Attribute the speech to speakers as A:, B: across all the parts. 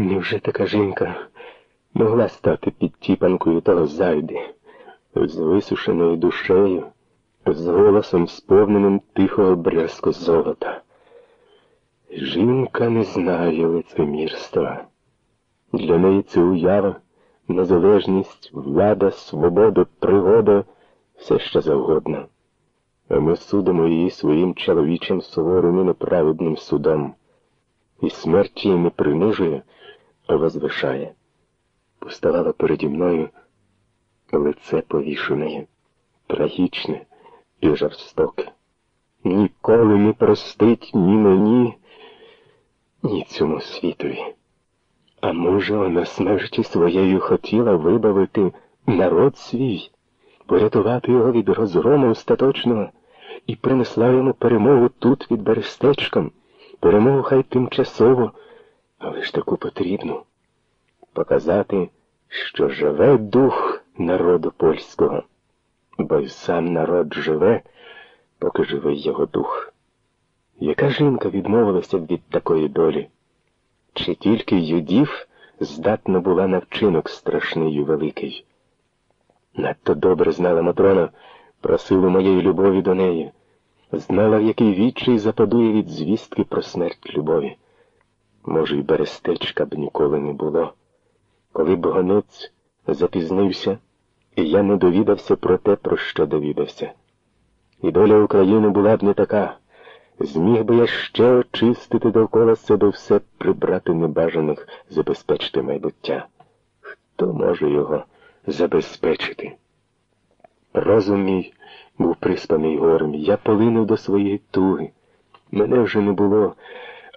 A: Невже така жінка могла стати підтіпанкою того зайди, з висушеною душею, з голосом сповненим тихого брязку золота? Жінка не знає лицемірства. Для неї це уява, незалежність, влада, свобода, пригода, все що завгодно. А ми судимо її своїм чоловічим суворим і неправедним судом. І смерть її не принижує, а возвишає. Поставало переді мною лице повішене, трагічне і жорстоке. Ніколи не простить ні мені, ні цьому світові. А може, вона смерті своєю хотіла вибавити народ свій, порятувати його від розгрому остаточного і принесла йому перемогу тут від берестечком, перемогу хай тимчасово, але ж таку потрібну показати, що живе дух народу польського, бо й сам народ живе, поки живий його дух. Яка жінка відмовилася б від такої долі? Чи тільки юдів здатна була на вчинок страшний і великий? Надто добре знала Матрона про силу моєї любові до неї, знала, в який відчай западує від звістки про смерть любові. Може, й берестечка б ніколи не було. Коли б гонець запізнився, і я не довідався про те, про що довідався. І доля України була б не така. Зміг би я ще очистити довкола себе все, прибрати небажаних, забезпечити майбуття. Хто може його забезпечити? Розум мій був приспаний горем, я полинув до своєї туги. Мене вже не було,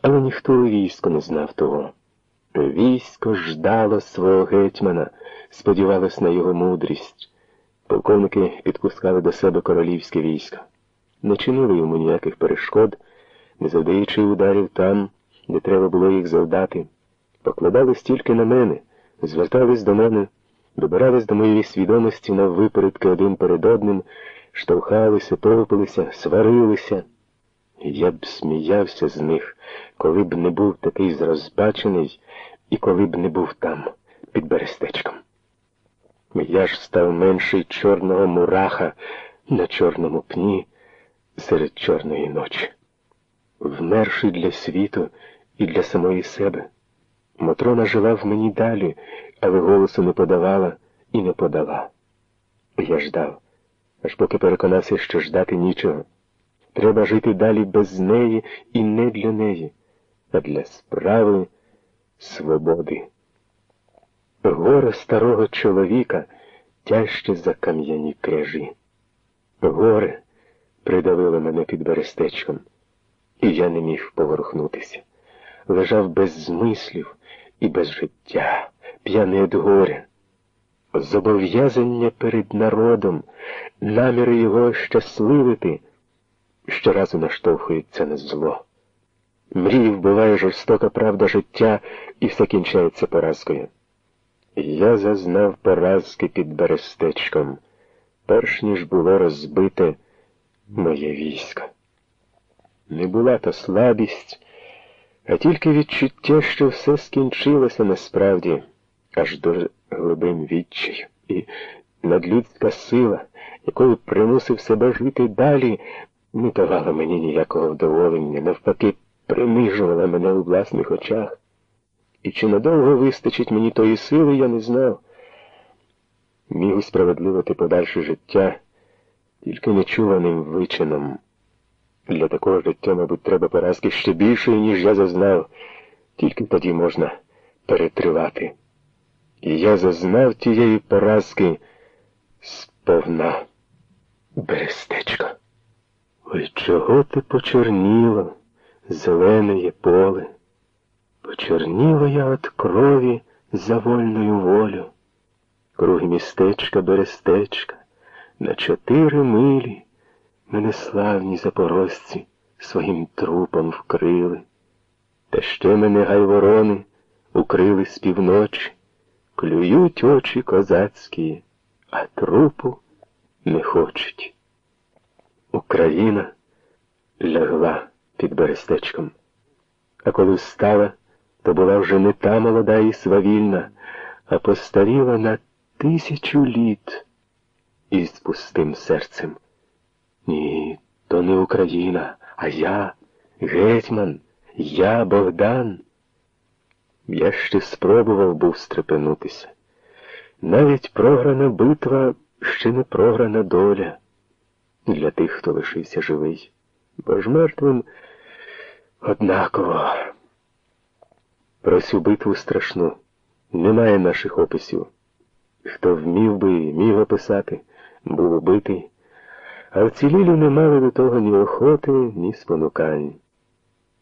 A: але ніхто у війську не знав того. Військо ждало свого гетьмана, сподівалось на його мудрість. Полковники підпускали до себе королівське військо не чинили йому ніяких перешкод, не завдаючи ударів там, де треба було їх завдати. Покладались тільки на мене, звертались до мене, добирались до моєї свідомості на випередки один перед одним, штовхалися, товпилися, сварилися. Я б сміявся з них, коли б не був такий зрозбачений і коли б не був там, під берестечком. Я ж став менший чорного мураха на чорному пні серед чорної ночі, вмерши для світу і для самої себе. Матрона жила в мені далі, але голосу не подавала і не подала. Я ждав, аж поки переконався, що ждати нічого. Треба жити далі без неї і не для неї, а для справи свободи. Горе старого чоловіка тяжче за кам'яні кряжі. Горе придавило мене під берестечком, і я не міг поворухнутися. Лежав без змислів і без життя, п'яний від горя. Зобов'язання перед народом, наміри його щасливити, щоразу наштовхується на зло. Мрії вбиває жорстока правда життя і все кінчається поразкою. Я зазнав поразки під берестечком, перш ніж було розбите моє військо. Не була то слабість, а тільки відчуття, що все скінчилося насправді, аж до глибин відчаю, і надлюдська сила, якою примусив себе жити далі, не давала мені ніякого вдоволення, навпаки, принижувала мене у власних очах. І чи надовго вистачить мені тої сили, я не знав. Міг усправедливити подальше життя тільки нечуваним вичином. Для такого життя, мабуть, треба поразки ще більшої, ніж я зазнав, тільки тоді можна перетривати. І я зазнав тієї поразки сповна берестечко. Ой, чого ти почорніло, зелене поле? Почорніло я від крові за вольною волю. Круг містечка берестечка на чотири милі мене славні запорожці своїм трупом вкрили, та ще мене гайворони укрили з півночі, клюють очі козацькі, а трупу не хочуть. Україна лягла під берестечком, а коли встала, то була вже не та молода і свавільна, а постаріла на тисячу літ із пустим серцем. Ні, то не Україна, а я, гетьман, я Богдан. Я ще спробував був стрепенутися. Навіть програна битва ще не програна доля для тих, хто лишився живий, бо ж мертвим однаково. Про цю битву страшну немає наших описів. Хто вмів би і міг описати, був убитий, а вцілілі не мали до того ні охоти, ні спонукань.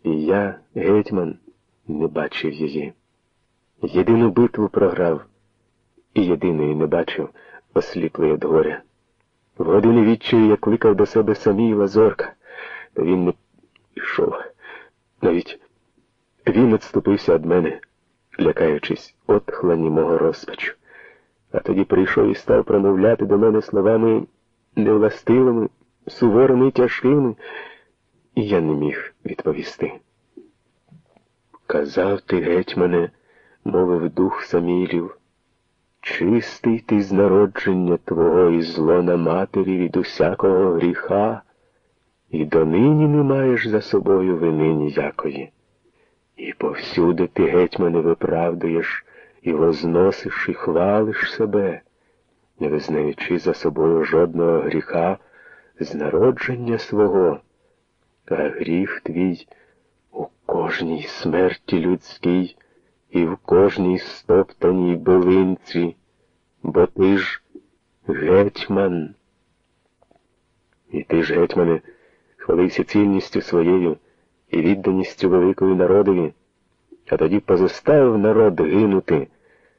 A: І я, гетьман, не бачив її. Єдину битву програв, і єдиної не бачив, осліплий від горя. В години відчаю я кликав до себе самій Лазорка, та він не пішов. Навіть він відступився від мене, лякаючись отхлані мого розпачу. А тоді прийшов і став промовляти до мене словами невластивими, суворими і тяжкими, і я не міг відповісти. Казав ти, гетьмане, мовив дух Самілів, чистий ти з народження твого і злона матері від усякого гріха, і донині не маєш за собою вини ніякої. І повсюди ти, гетьмане, виправдуєш і возносиш, і хвалиш себе, не визнаючи за собою жодного гріха з народження свого, а гріх твій у кожній смерті людській і в кожній стоптаній билинці, бо ти ж гетьман. І ти ж, гетьмане, хвалився цільністю своєю і відданістю великої народові, а тоді позоставив народ гинути.